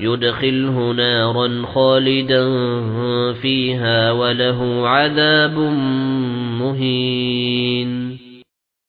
يُدْخِلْهُ نَارًا خَالِدًا فِيهَا وَلَهُ عَذَابٌ مُهِينٌ.